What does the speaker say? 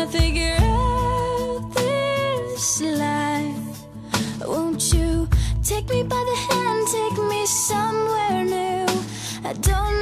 To figure out this life. Won't you take me by the hand, take me somewhere new? I don't.